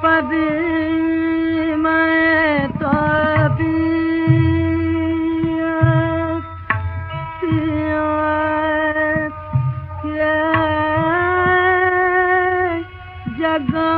پر مين تو جڏ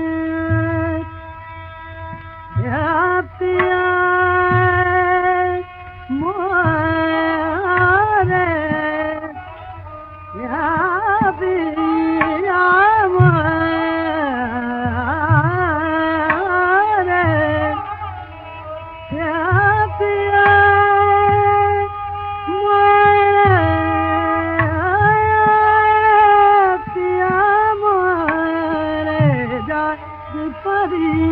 परी